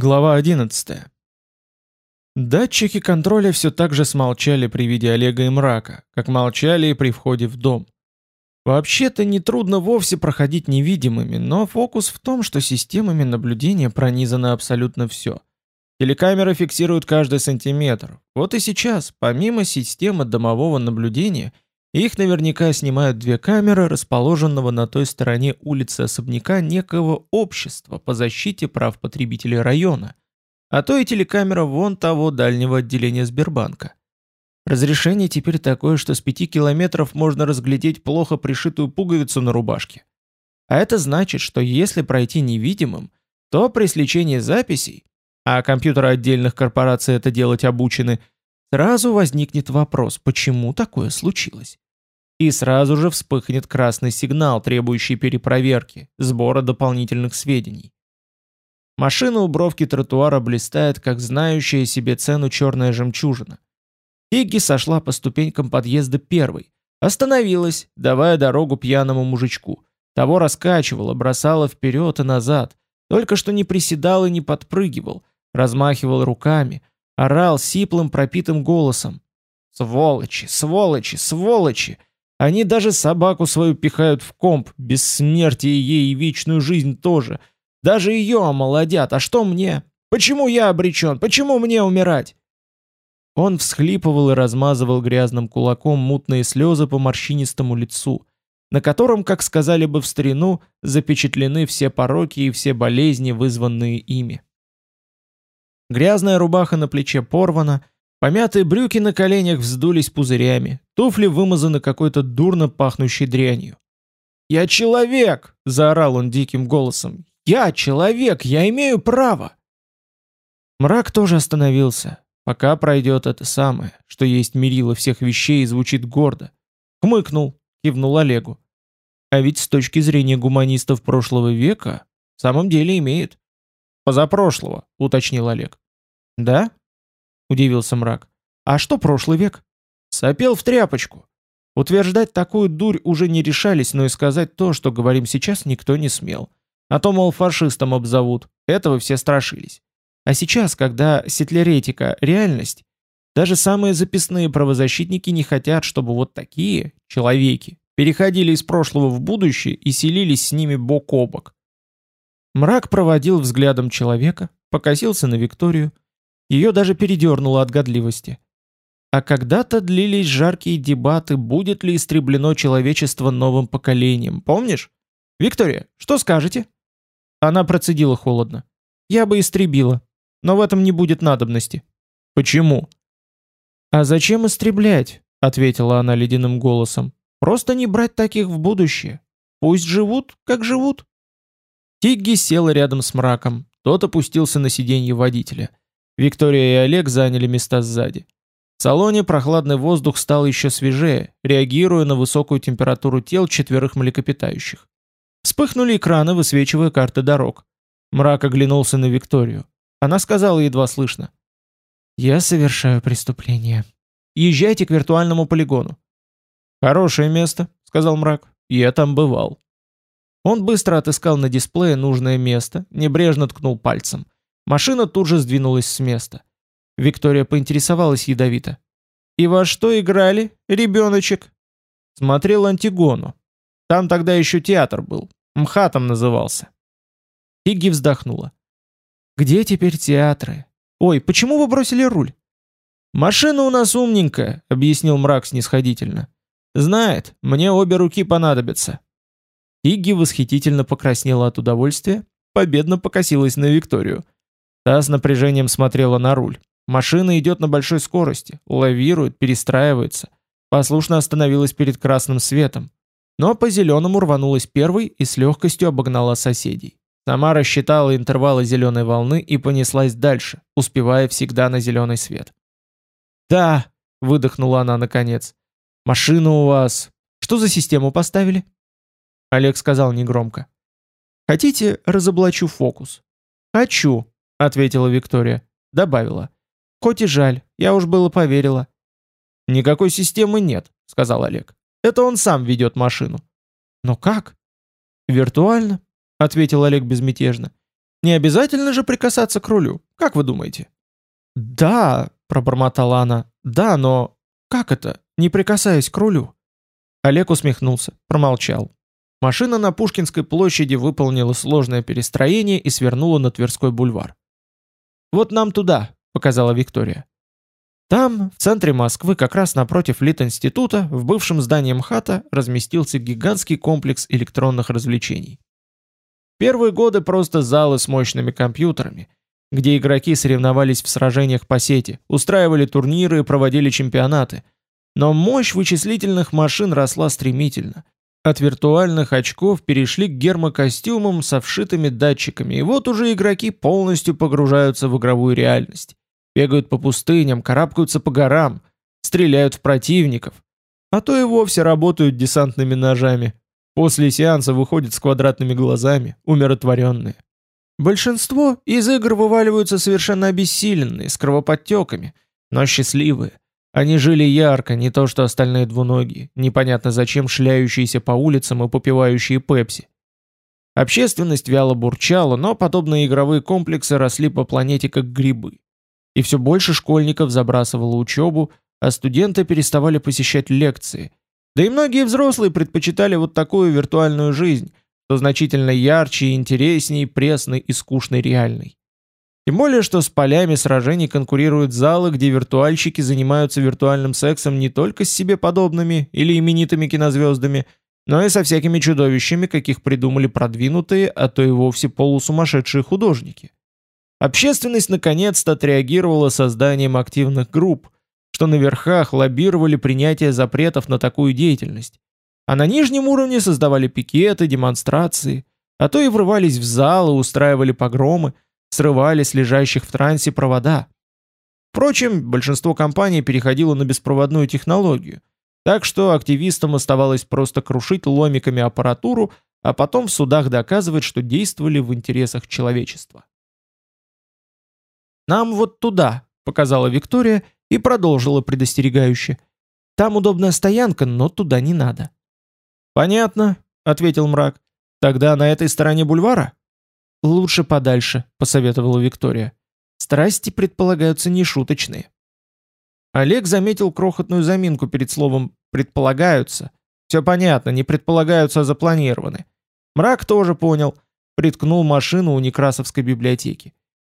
Глава 11. Датчики контроля все так же смолчали при виде Олега и мрака, как молчали и при входе в дом. Вообще-то нетрудно вовсе проходить невидимыми, но фокус в том, что системами наблюдения пронизано абсолютно все. Телекамеры фиксируют каждый сантиметр. Вот и сейчас, помимо системы домового наблюдения, их наверняка снимают две камеры, расположенного на той стороне улицы особняка некого общества по защите прав потребителей района, а то и телекамера вон того дальнего отделения Сбербанка. Разрешение теперь такое, что с пяти километров можно разглядеть плохо пришитую пуговицу на рубашке. А это значит, что если пройти невидимым, то при сличении записей, а компьютеры отдельных корпораций это делать обучены, сразу возникнет вопрос, почему такое случилось. И сразу же вспыхнет красный сигнал, требующий перепроверки, сбора дополнительных сведений. Машина у бровки тротуара блистает, как знающая себе цену черная жемчужина. Игги сошла по ступенькам подъезда первой, остановилась, давая дорогу пьяному мужичку. Того раскачивала, бросала вперед и назад, только что не приседал и не подпрыгивал, размахивал руками, орал сиплым пропитым голосом. «Сволочи, сволочи, сволочи! Они даже собаку свою пихают в комп, бессмертие ей и вечную жизнь тоже. Даже ее омолодят, а что мне? Почему я обречен? Почему мне умирать?» Он всхлипывал и размазывал грязным кулаком мутные слезы по морщинистому лицу, на котором, как сказали бы в старину, запечатлены все пороки и все болезни, вызванные ими. Грязная рубаха на плече порвана, помятые брюки на коленях вздулись пузырями, туфли вымазаны какой-то дурно пахнущей дрянью. «Я человек!» — заорал он диким голосом. «Я человек! Я имею право!» Мрак тоже остановился, пока пройдет это самое, что есть мерило всех вещей и звучит гордо. Хмыкнул, кивнул Олегу. А ведь с точки зрения гуманистов прошлого века, в самом деле имеет. «Позапрошлого», — уточнил Олег. «Да?» — удивился мрак. «А что прошлый век?» «Сопел в тряпочку». Утверждать такую дурь уже не решались, но и сказать то, что говорим сейчас, никто не смел. А то, мол, фашистом обзовут. Этого все страшились. А сейчас, когда сетлеретика – реальность, даже самые записные правозащитники не хотят, чтобы вот такие, человеки, переходили из прошлого в будущее и селились с ними бок о бок. Мрак проводил взглядом человека, покосился на Викторию. Ее даже передернуло от годливости. А когда-то длились жаркие дебаты, будет ли истреблено человечество новым поколением, помнишь? Виктория, что скажете? Она процедила холодно. Я бы истребила, но в этом не будет надобности. Почему? А зачем истреблять? Ответила она ледяным голосом. Просто не брать таких в будущее. Пусть живут, как живут. Тигги села рядом с мраком, тот опустился на сиденье водителя. Виктория и Олег заняли места сзади. В салоне прохладный воздух стал еще свежее, реагируя на высокую температуру тел четверых млекопитающих. Вспыхнули экраны, высвечивая карты дорог. Мрак оглянулся на Викторию. Она сказала едва слышно. «Я совершаю преступление. Езжайте к виртуальному полигону». «Хорошее место», — сказал мрак. «Я там бывал». Он быстро отыскал на дисплее нужное место, небрежно ткнул пальцем. Машина тут же сдвинулась с места. Виктория поинтересовалась ядовито. «И во что играли, ребеночек?» Смотрел Антигону. Там тогда еще театр был. МХАТом назывался. Игги вздохнула. «Где теперь театры? Ой, почему вы бросили руль?» «Машина у нас умненькая», — объяснил мрак снисходительно. «Знает, мне обе руки понадобятся». Игги восхитительно покраснела от удовольствия, победно покосилась на Викторию. Та с напряжением смотрела на руль. Машина идет на большой скорости, лавирует, перестраивается. Послушно остановилась перед красным светом. Но по зеленому рванулась первой и с легкостью обогнала соседей. Сама рассчитала интервалы зеленой волны и понеслась дальше, успевая всегда на зеленый свет. «Да», — выдохнула она наконец. «Машина у вас. Что за систему поставили?» Олег сказал негромко. «Хотите, разоблачу фокус?» «Хочу», — ответила Виктория. Добавила. «Хоть и жаль, я уж было поверила». «Никакой системы нет», — сказал Олег. «Это он сам ведет машину». «Но как?» «Виртуально», — ответил Олег безмятежно. Не обязательно же прикасаться к рулю, как вы думаете?» «Да», — пробормотала она, — «да, но как это, не прикасаясь к рулю?» Олег усмехнулся, промолчал. Машина на Пушкинской площади выполнила сложное перестроение и свернула на Тверской бульвар. «Вот нам туда», — показала Виктория. Там, в центре Москвы, как раз напротив Литинститута, в бывшем здании МХАТа, разместился гигантский комплекс электронных развлечений. Первые годы просто залы с мощными компьютерами, где игроки соревновались в сражениях по сети, устраивали турниры и проводили чемпионаты. Но мощь вычислительных машин росла стремительно. От виртуальных очков перешли к гермокостюмам со вшитыми датчиками, и вот уже игроки полностью погружаются в игровую реальность. Бегают по пустыням, карабкаются по горам, стреляют в противников, а то и вовсе работают десантными ножами. После сеанса выходят с квадратными глазами, умиротворенные. Большинство из игр вываливаются совершенно обессиленные, с кровоподтеками, но счастливые. Они жили ярко, не то что остальные двуногие, непонятно зачем шляющиеся по улицам и попивающие пепси. Общественность вяло бурчала, но подобные игровые комплексы росли по планете как грибы. И все больше школьников забрасывало учебу, а студенты переставали посещать лекции. Да и многие взрослые предпочитали вот такую виртуальную жизнь, что значительно ярче и интереснее пресной и скучной реальной. Тем более, что с полями сражений конкурируют залы, где виртуальщики занимаются виртуальным сексом не только с себе подобными или именитыми кинозвездами, но и со всякими чудовищами, каких придумали продвинутые, а то и вовсе полусумасшедшие художники. Общественность наконец-то отреагировала созданием активных групп, что на верхах лоббировали принятие запретов на такую деятельность, а на нижнем уровне создавали пикеты, демонстрации, а то и врывались в залы, устраивали погромы, срывали с лежащих в трансе провода. Впрочем, большинство компаний переходило на беспроводную технологию, так что активистам оставалось просто крушить ломиками аппаратуру, а потом в судах доказывать, что действовали в интересах человечества. «Нам вот туда», — показала Виктория и продолжила предостерегающе. «Там удобная стоянка, но туда не надо». «Понятно», — ответил мрак. «Тогда на этой стороне бульвара?» «Лучше подальше», — посоветовала Виктория. «Страсти предполагаются нешуточные». Олег заметил крохотную заминку перед словом «предполагаются». Все понятно, не предполагаются, а запланированы. Мрак тоже понял, приткнул машину у Некрасовской библиотеки.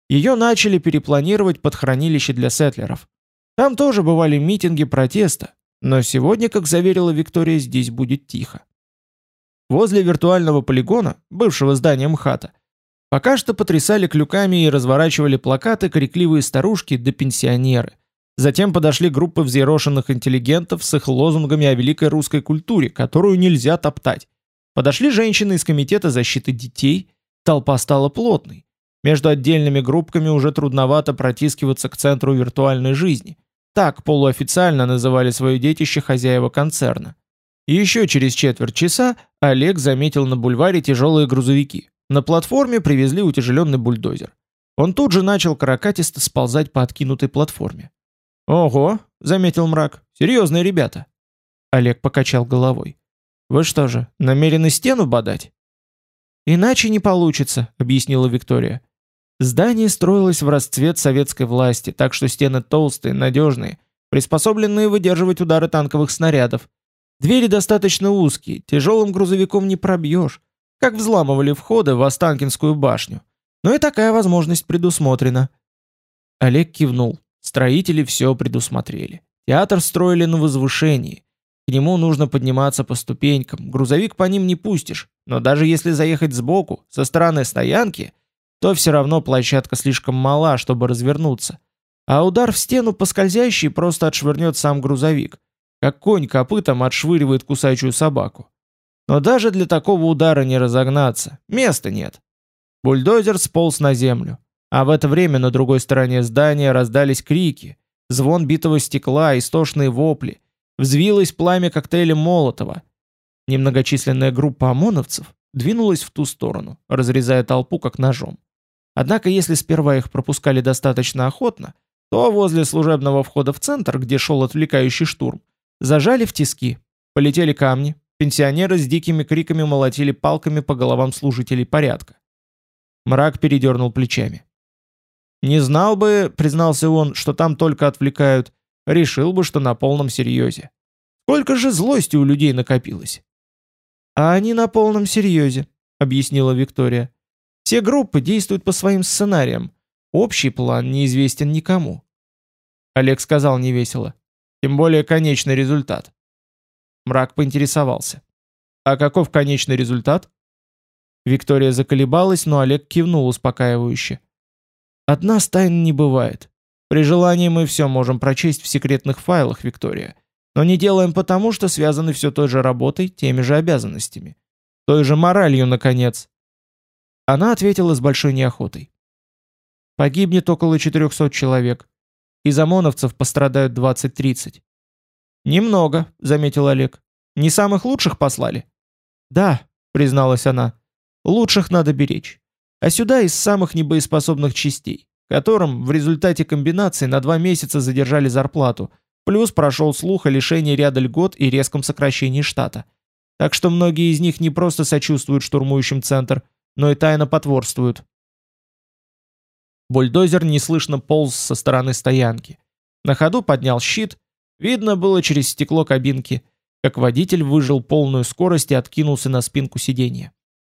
Ее начали перепланировать под хранилище для сетлеров. Там тоже бывали митинги протеста, но сегодня, как заверила Виктория, здесь будет тихо. Возле виртуального полигона, бывшего здания МХАТа, пока что потрясали клюками и разворачивали плакаты крикливые старушки да пенсионеры. Затем подошли группы взъерошенных интеллигентов с их лозунгами о великой русской культуре, которую нельзя топтать. Подошли женщины из Комитета защиты детей, толпа стала плотной. Между отдельными группками уже трудновато протискиваться к центру виртуальной жизни. Так полуофициально называли свое детище хозяева концерна. Еще через четверть часа Олег заметил на бульваре тяжелые грузовики. На платформе привезли утяжеленный бульдозер. Он тут же начал каракатисто сползать по откинутой платформе. «Ого!» — заметил мрак. «Серьезные ребята!» Олег покачал головой. «Вы что же, намерены стену бодать?» «Иначе не получится», — объяснила Виктория. Здание строилось в расцвет советской власти, так что стены толстые, надежные, приспособленные выдерживать удары танковых снарядов. Двери достаточно узкие, тяжелым грузовиком не пробьешь, как взламывали входы в Останкинскую башню. Но и такая возможность предусмотрена. Олег кивнул. Строители все предусмотрели. Театр строили на возвышении. К нему нужно подниматься по ступенькам, грузовик по ним не пустишь. Но даже если заехать сбоку, со стороны стоянки, то все равно площадка слишком мала, чтобы развернуться. А удар в стену по скользящей просто отшвырнет сам грузовик как конь копытом отшвыривает кусачую собаку. Но даже для такого удара не разогнаться, места нет. Бульдозер сполз на землю, а в это время на другой стороне здания раздались крики, звон битого стекла, истошные вопли, взвилось пламя коктейля Молотова. Немногочисленная группа ОМОНовцев двинулась в ту сторону, разрезая толпу как ножом. Однако если сперва их пропускали достаточно охотно, то возле служебного входа в центр, где шел отвлекающий штурм, Зажали в тиски. Полетели камни. Пенсионеры с дикими криками молотили палками по головам служителей порядка. Мрак передернул плечами. «Не знал бы, — признался он, — что там только отвлекают, решил бы, что на полном серьезе. Сколько же злости у людей накопилось!» «А они на полном серьезе», — объяснила Виктория. «Все группы действуют по своим сценариям. Общий план неизвестен никому». Олег сказал невесело. «Тем более конечный результат». Мрак поинтересовался. «А каков конечный результат?» Виктория заколебалась, но Олег кивнул успокаивающе. «Одна тайн не бывает. При желании мы все можем прочесть в секретных файлах, Виктория. Но не делаем потому, что связаны все той же работой, теми же обязанностями. Той же моралью, наконец». Она ответила с большой неохотой. «Погибнет около 400 человек. Из ОМОНовцев пострадают 20-30». «Немного», — заметил Олег. «Не самых лучших послали?» «Да», — призналась она. Лучших надо беречь. А сюда из самых небоеспособных частей, которым в результате комбинации на два месяца задержали зарплату, плюс прошел слух о лишении ряда льгот и резком сокращении штата. Так что многие из них не просто сочувствуют штурмующим центр, но и тайно потворствуют. Бульдозер неслышно полз со стороны стоянки. На ходу поднял щит, видно было через стекло кабинки, как водитель выжил полную скорость и откинулся на спинку сиденья.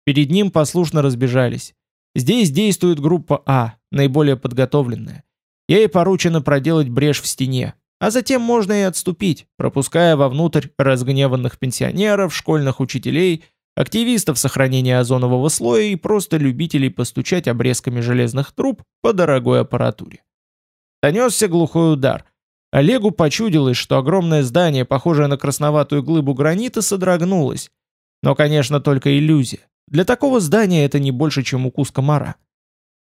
Перед ним послушно разбежались. Здесь действует группа А, наиболее подготовленная. Ей поручено проделать брешь в стене, а затем можно и отступить, пропуская вовнутрь разгневанных пенсионеров, школьных учителей, активистов сохранения озонового слоя и просто любителей постучать обрезками железных труб по дорогой аппаратуре. Донесся глухой удар. Олегу почудилось, что огромное здание, похожее на красноватую глыбу гранита, содрогнулось. Но, конечно, только иллюзия. Для такого здания это не больше, чем укус комара.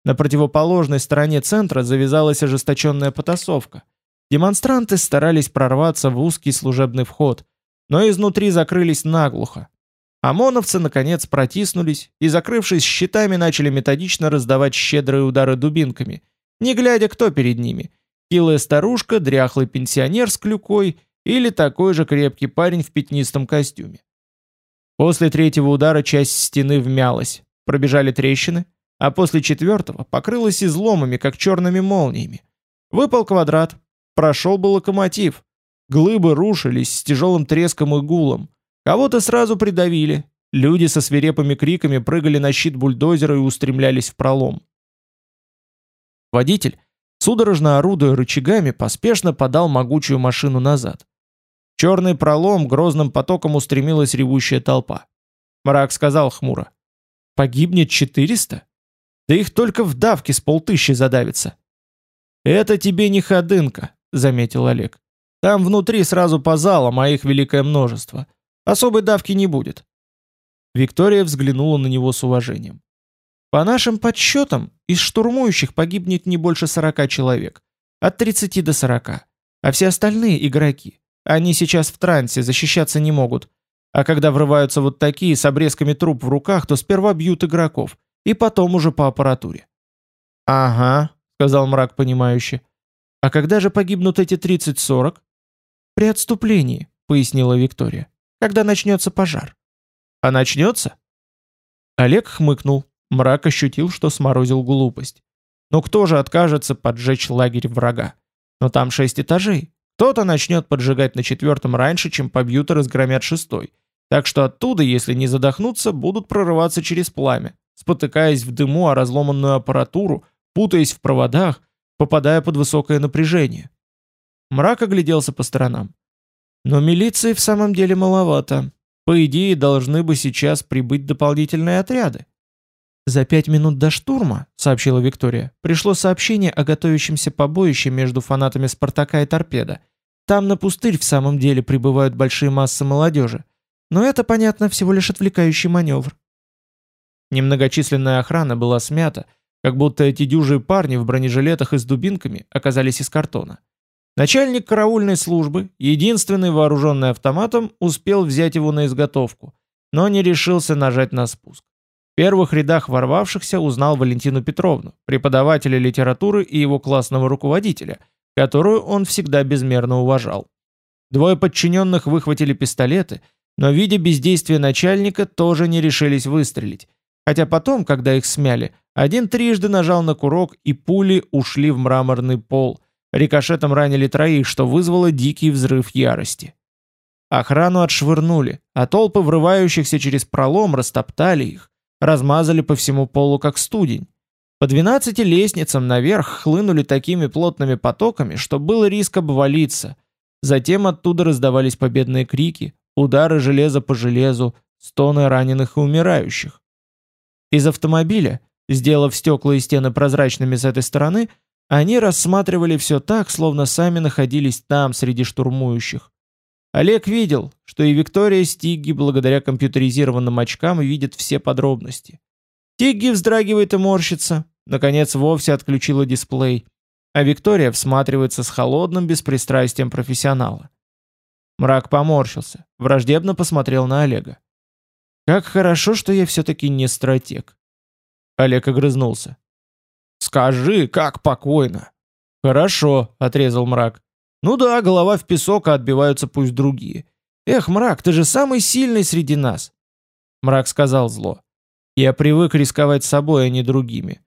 На противоположной стороне центра завязалась ожесточенная потасовка. Демонстранты старались прорваться в узкий служебный вход, но изнутри закрылись наглухо. ОМОНовцы, наконец, протиснулись и, закрывшись щитами, начали методично раздавать щедрые удары дубинками, не глядя, кто перед ними. Хилая старушка, дряхлый пенсионер с клюкой или такой же крепкий парень в пятнистом костюме. После третьего удара часть стены вмялась, пробежали трещины, а после четвертого покрылась изломами, как черными молниями. Выпал квадрат, прошел бы локомотив. Глыбы рушились с тяжелым треском и гулом. Кого-то сразу придавили. Люди со свирепыми криками прыгали на щит бульдозера и устремлялись в пролом. Водитель, судорожно орудуя рычагами, поспешно подал могучую машину назад черный пролом грозным потоком устремилась ревущая толпа. Мрак сказал хмуро. «Погибнет 400? Да их только в давке с полтыщи задавится». «Это тебе не ходынка», — заметил Олег. «Там внутри сразу по залам, а их великое множество. Особой давки не будет». Виктория взглянула на него с уважением. «По нашим подсчетам, из штурмующих погибнет не больше 40 человек. От 30 до 40. А все остальные игроки. Они сейчас в трансе, защищаться не могут. А когда врываются вот такие с обрезками труп в руках, то сперва бьют игроков, и потом уже по аппаратуре. «Ага», — сказал мрак понимающе. «А когда же погибнут эти 30-40?» «При отступлении», — пояснила Виктория. «Когда начнется пожар». «А начнется?» Олег хмыкнул. Мрак ощутил, что сморозил глупость. «Ну кто же откажется поджечь лагерь врага? Но там шесть этажей. Кто-то начнет поджигать на четвертом раньше, чем побьют и разгромят шестой. Так что оттуда, если не задохнуться, будут прорываться через пламя, спотыкаясь в дыму о разломанную аппаратуру, путаясь в проводах, попадая под высокое напряжение. Мрак огляделся по сторонам. Но милиции в самом деле маловато. По идее, должны бы сейчас прибыть дополнительные отряды. «За пять минут до штурма», — сообщила Виктория, — «пришло сообщение о готовящемся побоище между фанатами «Спартака» и «Торпеда». Там на пустырь в самом деле прибывают большие массы молодежи. Но это, понятно, всего лишь отвлекающий маневр». Немногочисленная охрана была смята, как будто эти дюжие парни в бронежилетах и с дубинками оказались из картона. Начальник караульной службы, единственный вооруженный автоматом, успел взять его на изготовку, но не решился нажать на спуск. В первых рядах ворвавшихся узнал Валентину Петровну, преподавателя литературы и его классного руководителя, которую он всегда безмерно уважал. Двое подчиненных выхватили пистолеты, но, видя бездействие начальника, тоже не решились выстрелить, хотя потом, когда их смяли, Один трижды нажал на курок, и пули ушли в мраморный пол. Рикошетом ранили троих, что вызвало дикий взрыв ярости. Охрану отшвырнули, а толпы врывающихся через пролом растоптали их, размазали по всему полу как студень. По 12 лестницам наверх хлынули такими плотными потоками, что был риск обвалиться. Затем оттуда раздавались победные крики, удары железа по железу, стоны раненых и умирающих. Из автомобиля, сделав стекла и стены прозрачными с этой стороны, они рассматривали все так, словно сами находились там, среди штурмующих. Олег видел, что и Виктория Стигги, благодаря компьютеризированным очкам, видит все подробности. Стигги вздрагивает и морщится, наконец вовсе отключила дисплей, а Виктория всматривается с холодным беспристрастием профессионала. Мрак поморщился, враждебно посмотрел на Олега. «Как хорошо, что я все-таки не стратег». Олег огрызнулся. «Скажи, как покойно?» «Хорошо», — отрезал мрак. Ну да, голова в песок, а отбиваются пусть другие. Эх, мрак, ты же самый сильный среди нас. Мрак сказал зло. Я привык рисковать собой, а не другими.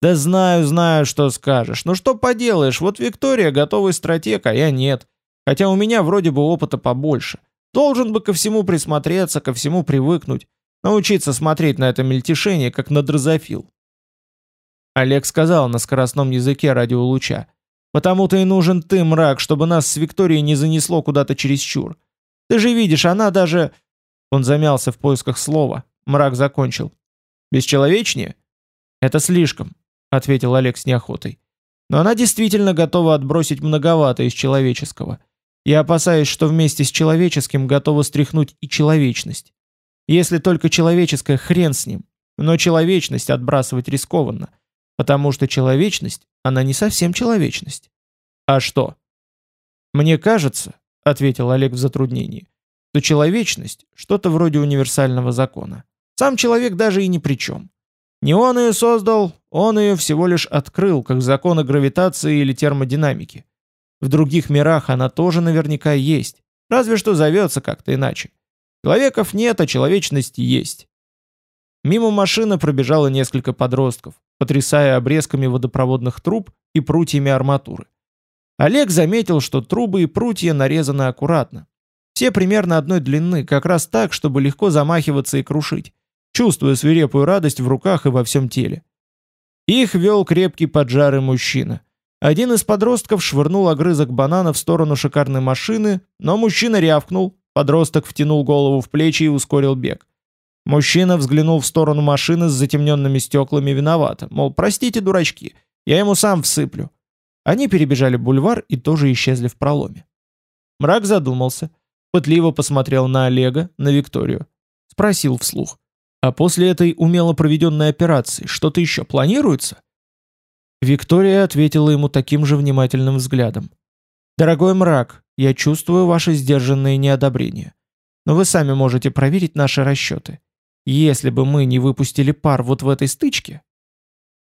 Да знаю, знаю, что скажешь. Но что поделаешь, вот Виктория готовый стратег, а я нет. Хотя у меня вроде бы опыта побольше. Должен бы ко всему присмотреться, ко всему привыкнуть. Научиться смотреть на это мельтешение, как на дрозофил. Олег сказал на скоростном языке радиолуча. Потому-то и нужен ты, мрак, чтобы нас с Викторией не занесло куда-то чересчур. Ты же видишь, она даже...» Он замялся в поисках слова. Мрак закончил. «Бесчеловечнее?» «Это слишком», — ответил Олег с неохотой. «Но она действительно готова отбросить многовато из человеческого. Я опасаюсь, что вместе с человеческим готова стряхнуть и человечность. Если только человеческое хрен с ним. Но человечность отбрасывать рискованно. Потому что человечность, она не совсем человечность. А что? Мне кажется, ответил Олег в затруднении, что человечность – что-то вроде универсального закона. Сам человек даже и ни при чем. Не он ее создал, он ее всего лишь открыл, как законы гравитации или термодинамики. В других мирах она тоже наверняка есть, разве что зовется как-то иначе. Человеков нет, а человечность есть. Мимо машины пробежало несколько подростков, потрясая обрезками водопроводных труб и прутьями арматуры. Олег заметил, что трубы и прутья нарезаны аккуратно. Все примерно одной длины, как раз так, чтобы легко замахиваться и крушить, чувствуя свирепую радость в руках и во всем теле. Их вел крепкий поджарый мужчина. Один из подростков швырнул огрызок банана в сторону шикарной машины, но мужчина рявкнул, подросток втянул голову в плечи и ускорил бег. Мужчина взглянул в сторону машины с затемненными стеклами виновато, мол, простите, дурачки, я ему сам всыплю. Они перебежали бульвар и тоже исчезли в проломе. Мрак задумался, пытливо посмотрел на Олега, на Викторию. Спросил вслух. А после этой умело проведенной операции что-то еще планируется? Виктория ответила ему таким же внимательным взглядом. «Дорогой мрак, я чувствую ваше сдержанное неодобрение. Но вы сами можете проверить наши расчеты. Если бы мы не выпустили пар вот в этой стычке...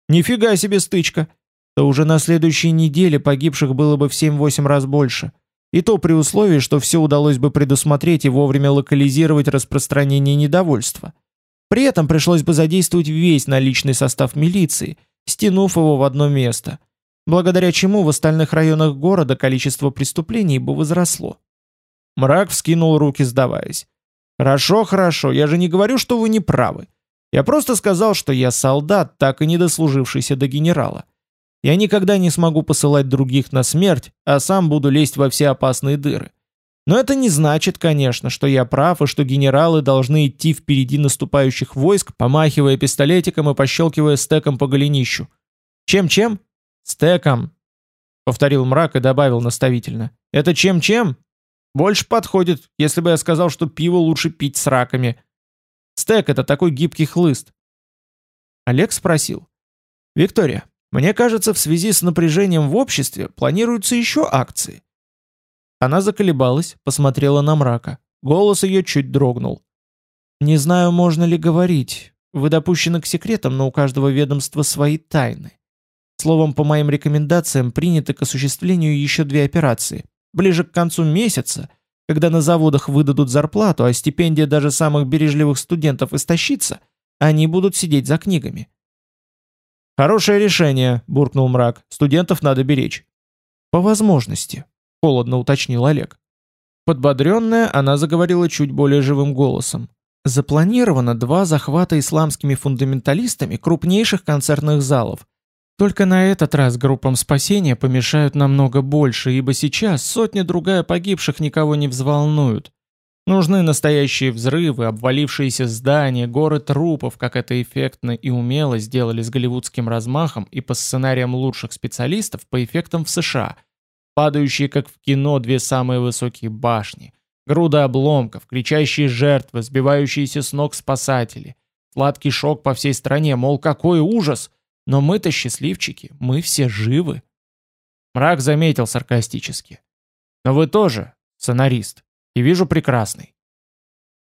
Нифига себе стычка! То уже на следующей неделе погибших было бы в 7-8 раз больше. И то при условии, что все удалось бы предусмотреть и вовремя локализировать распространение недовольства. При этом пришлось бы задействовать весь наличный состав милиции, стянув его в одно место, благодаря чему в остальных районах города количество преступлений бы возросло. Мрак вскинул руки, сдаваясь. Хорошо, хорошо, я же не говорю, что вы не правы. Я просто сказал, что я солдат, так и не дослужившийся до генерала. Я никогда не смогу посылать других на смерть, а сам буду лезть во все опасные дыры. Но это не значит, конечно, что я прав и что генералы должны идти впереди наступающих войск, помахивая пистолетиком и пощелкивая стеком по голенищу. Чем-чем? Стеком, повторил мрак и добавил наставительно. Это чем-чем? Больше подходит, если бы я сказал, что пиво лучше пить с раками. Стек — это такой гибкий хлыст. Олег спросил. «Виктория, мне кажется, в связи с напряжением в обществе планируются еще акции». Она заколебалась, посмотрела на мрака. Голос ее чуть дрогнул. «Не знаю, можно ли говорить. Вы допущены к секретам, но у каждого ведомства свои тайны. Словом, по моим рекомендациям, приняты к осуществлению еще две операции. Ближе к концу месяца, когда на заводах выдадут зарплату, а стипендия даже самых бережливых студентов истощится, они будут сидеть за книгами. «Хорошее решение», — буркнул мрак. «Студентов надо беречь». «По возможности», — холодно уточнил Олег. Подбодренная, она заговорила чуть более живым голосом. Запланировано два захвата исламскими фундаменталистами крупнейших концертных залов. Только на этот раз группам спасения помешают намного больше, ибо сейчас сотня-другая погибших никого не взволнуют. Нужны настоящие взрывы, обвалившиеся здания, горы трупов, как это эффектно и умело сделали с голливудским размахом и по сценариям лучших специалистов по эффектам в США. Падающие, как в кино, две самые высокие башни, груда обломков, кричащие жертвы, сбивающиеся с ног спасатели. Сладкий шок по всей стране, мол, какой ужас! Но мы-то счастливчики, мы все живы. Мрак заметил саркастически. Но вы тоже сценарист и вижу прекрасный.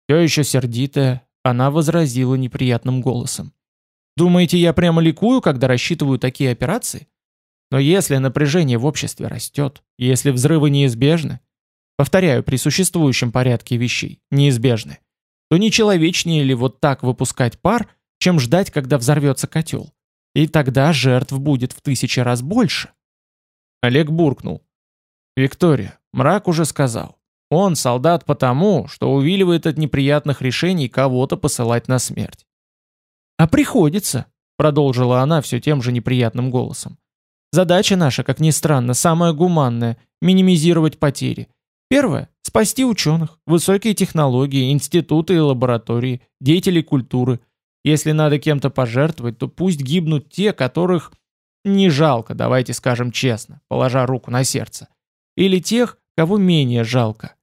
Все еще сердитая, она возразила неприятным голосом. Думаете, я прямо ликую, когда рассчитываю такие операции? Но если напряжение в обществе растет, если взрывы неизбежны, повторяю, при существующем порядке вещей, неизбежны, то не человечнее ли вот так выпускать пар, чем ждать, когда взорвется котел? И тогда жертв будет в тысячи раз больше. Олег буркнул. Виктория, мрак уже сказал. Он солдат потому, что увиливает от неприятных решений кого-то посылать на смерть. «А приходится», — продолжила она все тем же неприятным голосом. «Задача наша, как ни странно, самая гуманная — минимизировать потери. Первое — спасти ученых, высокие технологии, институты и лаборатории, деятелей культуры. Если надо кем-то пожертвовать, то пусть гибнут те, которых не жалко, давайте скажем честно, положа руку на сердце. Или тех, кого менее жалко.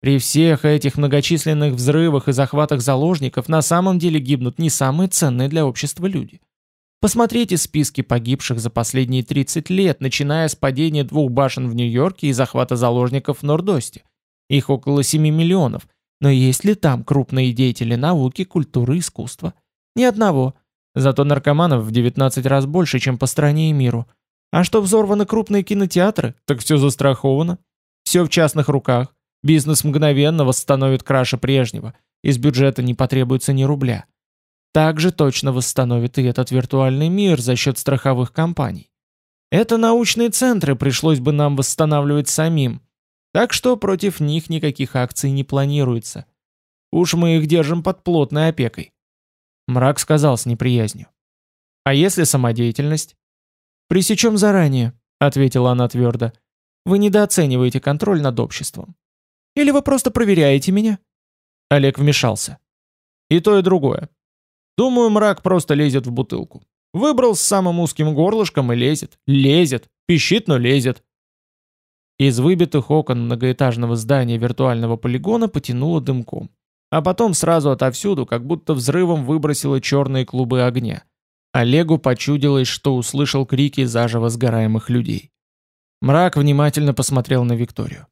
При всех этих многочисленных взрывах и захватах заложников на самом деле гибнут не самые ценные для общества люди. Посмотрите списки погибших за последние 30 лет, начиная с падения двух башен в Нью-Йорке и захвата заложников в Нордосте. Их около 7 миллионов. Но есть ли там крупные деятели науки, культуры, искусства? Ни одного. Зато наркоманов в 19 раз больше, чем по стране и миру. А что взорваны крупные кинотеатры, так все застраховано. Все в частных руках. Бизнес мгновенно восстановит краше прежнего, из бюджета не потребуется ни рубля. Также точно восстановит и этот виртуальный мир за счет страховых компаний. Это научные центры пришлось бы нам восстанавливать самим, так что против них никаких акций не планируется. Уж мы их держим под плотной опекой. Мрак сказал с неприязнью. А если самодеятельность? Пресечем заранее, ответила она твердо. Вы недооцениваете контроль над обществом. Или вы просто проверяете меня?» Олег вмешался. «И то, и другое. Думаю, мрак просто лезет в бутылку. Выбрал с самым узким горлышком и лезет. Лезет. Пищит, но лезет». Из выбитых окон многоэтажного здания виртуального полигона потянуло дымком. А потом сразу отовсюду, как будто взрывом выбросило черные клубы огня. Олегу почудилось, что услышал крики заживо сгораемых людей. Мрак внимательно посмотрел на Викторию.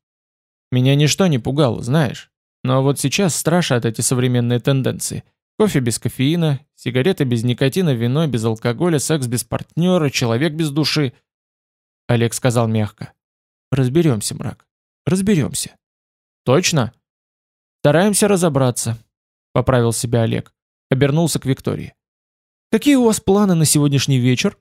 Меня ничто не пугало, знаешь. Но вот сейчас страшат эти современные тенденции. Кофе без кофеина, сигареты без никотина, вино без алкоголя, секс без партнера, человек без души. Олег сказал мягко. Разберемся, мрак. Разберемся. Точно? Стараемся разобраться, поправил себя Олег. Обернулся к Виктории. Какие у вас планы на сегодняшний вечер?